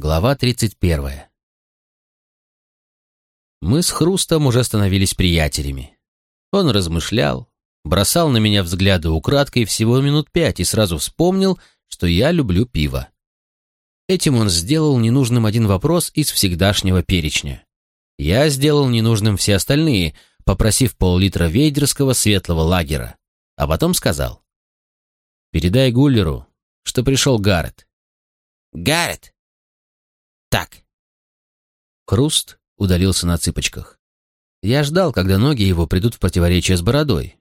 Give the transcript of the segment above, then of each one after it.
Глава 31. Мы с Хрустом уже становились приятелями. Он размышлял, бросал на меня взгляды украдкой всего минут пять и сразу вспомнил, что я люблю пиво. Этим он сделал ненужным один вопрос из всегдашнего перечня. Я сделал ненужным все остальные, попросив пол-литра вейдерского светлого лагера, а потом сказал. «Передай Гуллеру, что пришел Гаррет». «Гаррет!» Так. Хруст удалился на цыпочках. Я ждал, когда ноги его придут в противоречие с бородой.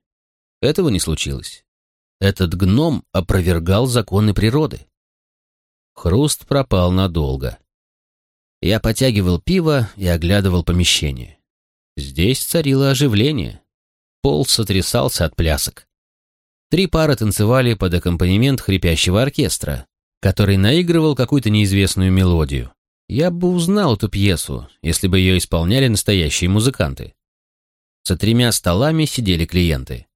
Этого не случилось. Этот гном опровергал законы природы. Хруст пропал надолго. Я потягивал пиво и оглядывал помещение. Здесь царило оживление. Пол сотрясался от плясок. Три пары танцевали под аккомпанемент хрипящего оркестра, который наигрывал какую-то неизвестную мелодию. Я бы узнал эту пьесу, если бы ее исполняли настоящие музыканты. За тремя столами сидели клиенты.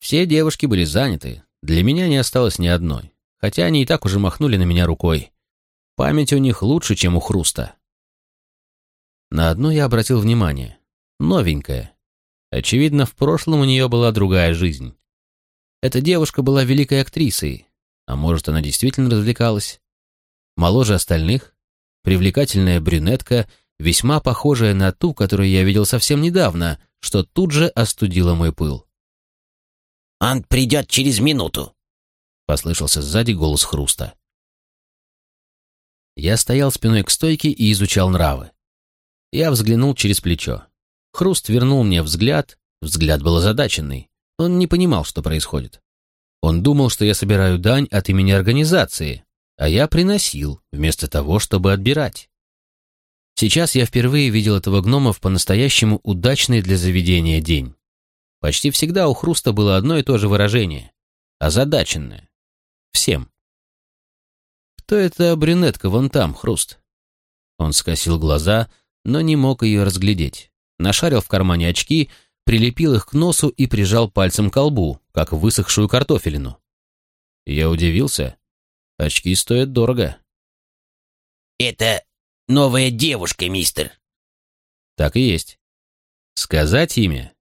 Все девушки были заняты, для меня не осталось ни одной, хотя они и так уже махнули на меня рукой. Память у них лучше, чем у Хруста. На одну я обратил внимание. Новенькая. Очевидно, в прошлом у нее была другая жизнь. Эта девушка была великой актрисой, а может, она действительно развлекалась. Моложе остальных, привлекательная брюнетка, весьма похожая на ту, которую я видел совсем недавно, что тут же остудило мой пыл. «Он придет через минуту», — послышался сзади голос Хруста. Я стоял спиной к стойке и изучал нравы. Я взглянул через плечо. Хруст вернул мне взгляд, взгляд был озадаченный. Он не понимал, что происходит. Он думал, что я собираю дань от имени организации, а я приносил, вместо того, чтобы отбирать. Сейчас я впервые видел этого гнома в по-настоящему удачный для заведения день. Почти всегда у Хруста было одно и то же выражение — озадаченное. Всем. «Кто эта брюнетка вон там, Хруст?» Он скосил глаза, но не мог ее разглядеть. Нашарил в кармане очки, прилепил их к носу и прижал пальцем к колбу, как высохшую картофелину. Я удивился, Очки стоят дорого. Это новая девушка, мистер. Так и есть. Сказать имя?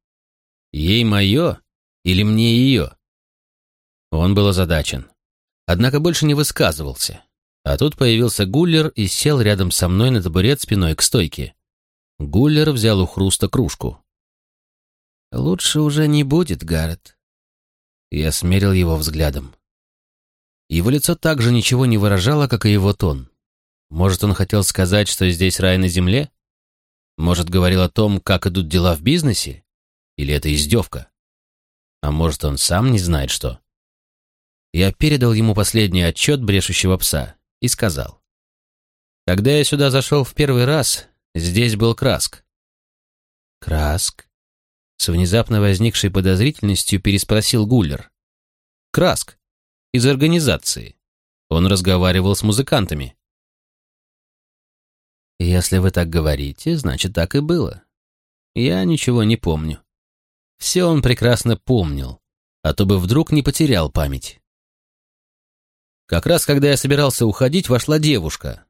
Ей мое или мне ее? Он был озадачен. Однако больше не высказывался. А тут появился Гуллер и сел рядом со мной на табурет спиной к стойке. Гуллер взял у Хруста кружку. «Лучше уже не будет, Гаррет». Я смерил его взглядом. Его лицо также ничего не выражало, как и его тон. Может, он хотел сказать, что здесь рай на земле? Может, говорил о том, как идут дела в бизнесе? Или это издевка? А может, он сам не знает, что? Я передал ему последний отчет брешущего пса и сказал. Когда я сюда зашел в первый раз, здесь был Краск. Краск? С внезапно возникшей подозрительностью переспросил Гуллер. Краск из организации. Он разговаривал с музыкантами. Если вы так говорите, значит, так и было. Я ничего не помню. Все он прекрасно помнил, а то бы вдруг не потерял память. Как раз когда я собирался уходить, вошла девушка.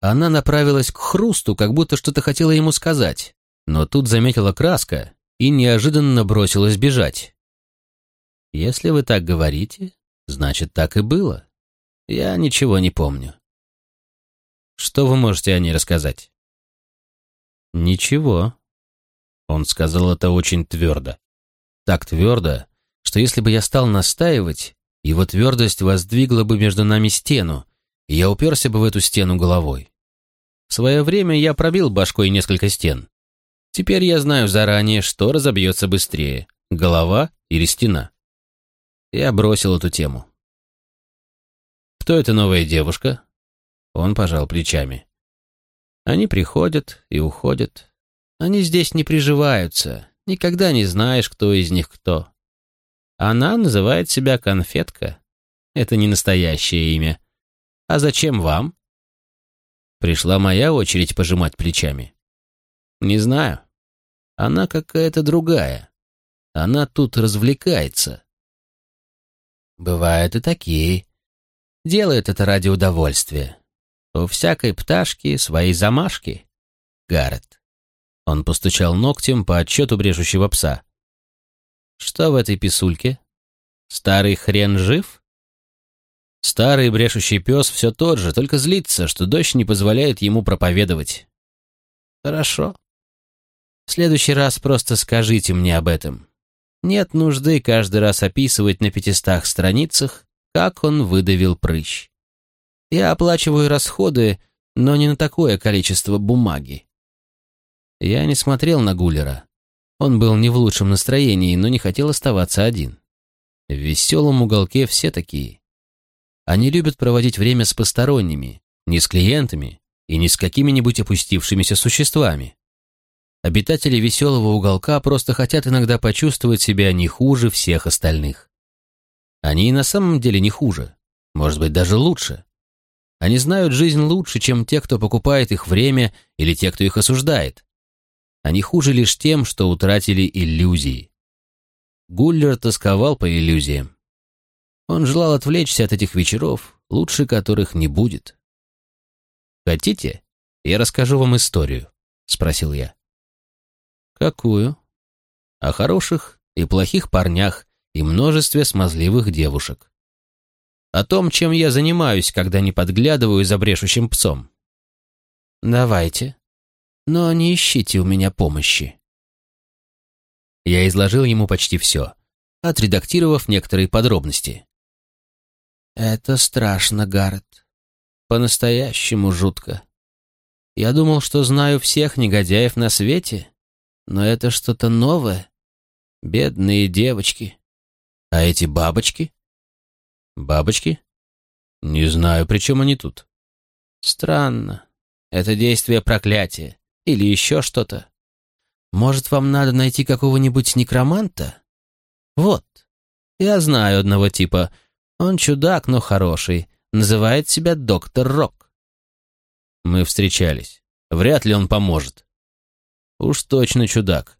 Она направилась к хрусту, как будто что-то хотела ему сказать, но тут заметила краска и неожиданно бросилась бежать. Если вы так говорите, Значит, так и было. Я ничего не помню. Что вы можете о ней рассказать? Ничего. Он сказал это очень твердо. Так твердо, что если бы я стал настаивать, его твердость воздвигла бы между нами стену, и я уперся бы в эту стену головой. В свое время я пробил башкой несколько стен. Теперь я знаю заранее, что разобьется быстрее, голова или стена. Я бросил эту тему. «Кто эта новая девушка?» Он пожал плечами. «Они приходят и уходят. Они здесь не приживаются. Никогда не знаешь, кто из них кто. Она называет себя Конфетка. Это не настоящее имя. А зачем вам?» Пришла моя очередь пожимать плечами. «Не знаю. Она какая-то другая. Она тут развлекается». Бывают и такие. Делают это ради удовольствия. У всякой пташки свои замашки. Гаррет. Он постучал ногтем по отчету брежущего пса. Что в этой писульке? Старый хрен жив? Старый брешущий пес все тот же, только злится, что дождь не позволяет ему проповедовать. Хорошо. В следующий раз просто скажите мне об этом. Нет нужды каждый раз описывать на пятистах страницах, как он выдавил прыщ. Я оплачиваю расходы, но не на такое количество бумаги. Я не смотрел на Гуллера. Он был не в лучшем настроении, но не хотел оставаться один. В веселом уголке все такие. Они любят проводить время с посторонними, не с клиентами и не с какими-нибудь опустившимися существами. Обитатели веселого уголка просто хотят иногда почувствовать себя не хуже всех остальных. Они и на самом деле не хуже, может быть, даже лучше. Они знают жизнь лучше, чем те, кто покупает их время или те, кто их осуждает. Они хуже лишь тем, что утратили иллюзии. Гуллер тосковал по иллюзиям. Он желал отвлечься от этих вечеров, лучше которых не будет. «Хотите, я расскажу вам историю?» — спросил я. «Какую?» «О хороших и плохих парнях и множестве смазливых девушек о том, чем я занимаюсь, когда не подглядываю за брешущим псом. Давайте. Но не ищите у меня помощи. Я изложил ему почти все, отредактировав некоторые подробности. Это страшно, Гаррет. По-настоящему жутко. Я думал, что знаю всех негодяев на свете, но это что-то новое. Бедные девочки. А эти бабочки? Бабочки? Не знаю, при чем они тут. Странно. Это действие проклятия. Или еще что-то. Может, вам надо найти какого-нибудь некроманта? Вот. Я знаю одного типа. Он чудак, но хороший. Называет себя доктор Рок. Мы встречались. Вряд ли он поможет. Уж точно чудак.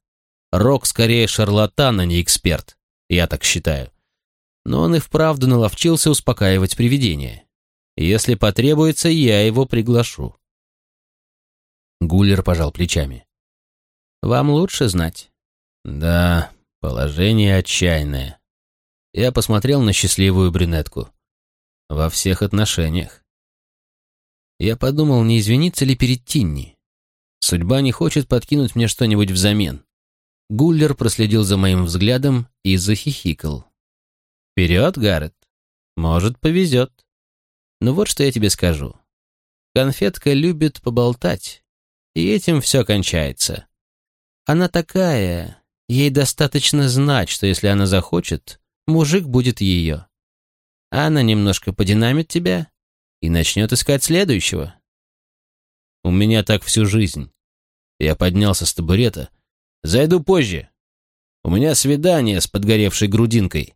Рок скорее шарлатан, а не эксперт. Я так считаю но он и вправду наловчился успокаивать привидение. Если потребуется, я его приглашу. Гуллер пожал плечами. «Вам лучше знать». «Да, положение отчаянное». Я посмотрел на счастливую брюнетку. «Во всех отношениях». Я подумал, не извиниться ли перед Тинни. Судьба не хочет подкинуть мне что-нибудь взамен. Гуллер проследил за моим взглядом и захихикал. Вперед, Гаррет. Может, повезет. Ну вот что я тебе скажу. Конфетка любит поболтать, и этим все кончается. Она такая, ей достаточно знать, что если она захочет, мужик будет ее. Она немножко подинамит тебя и начнет искать следующего. У меня так всю жизнь. Я поднялся с табурета. Зайду позже. У меня свидание с подгоревшей грудинкой.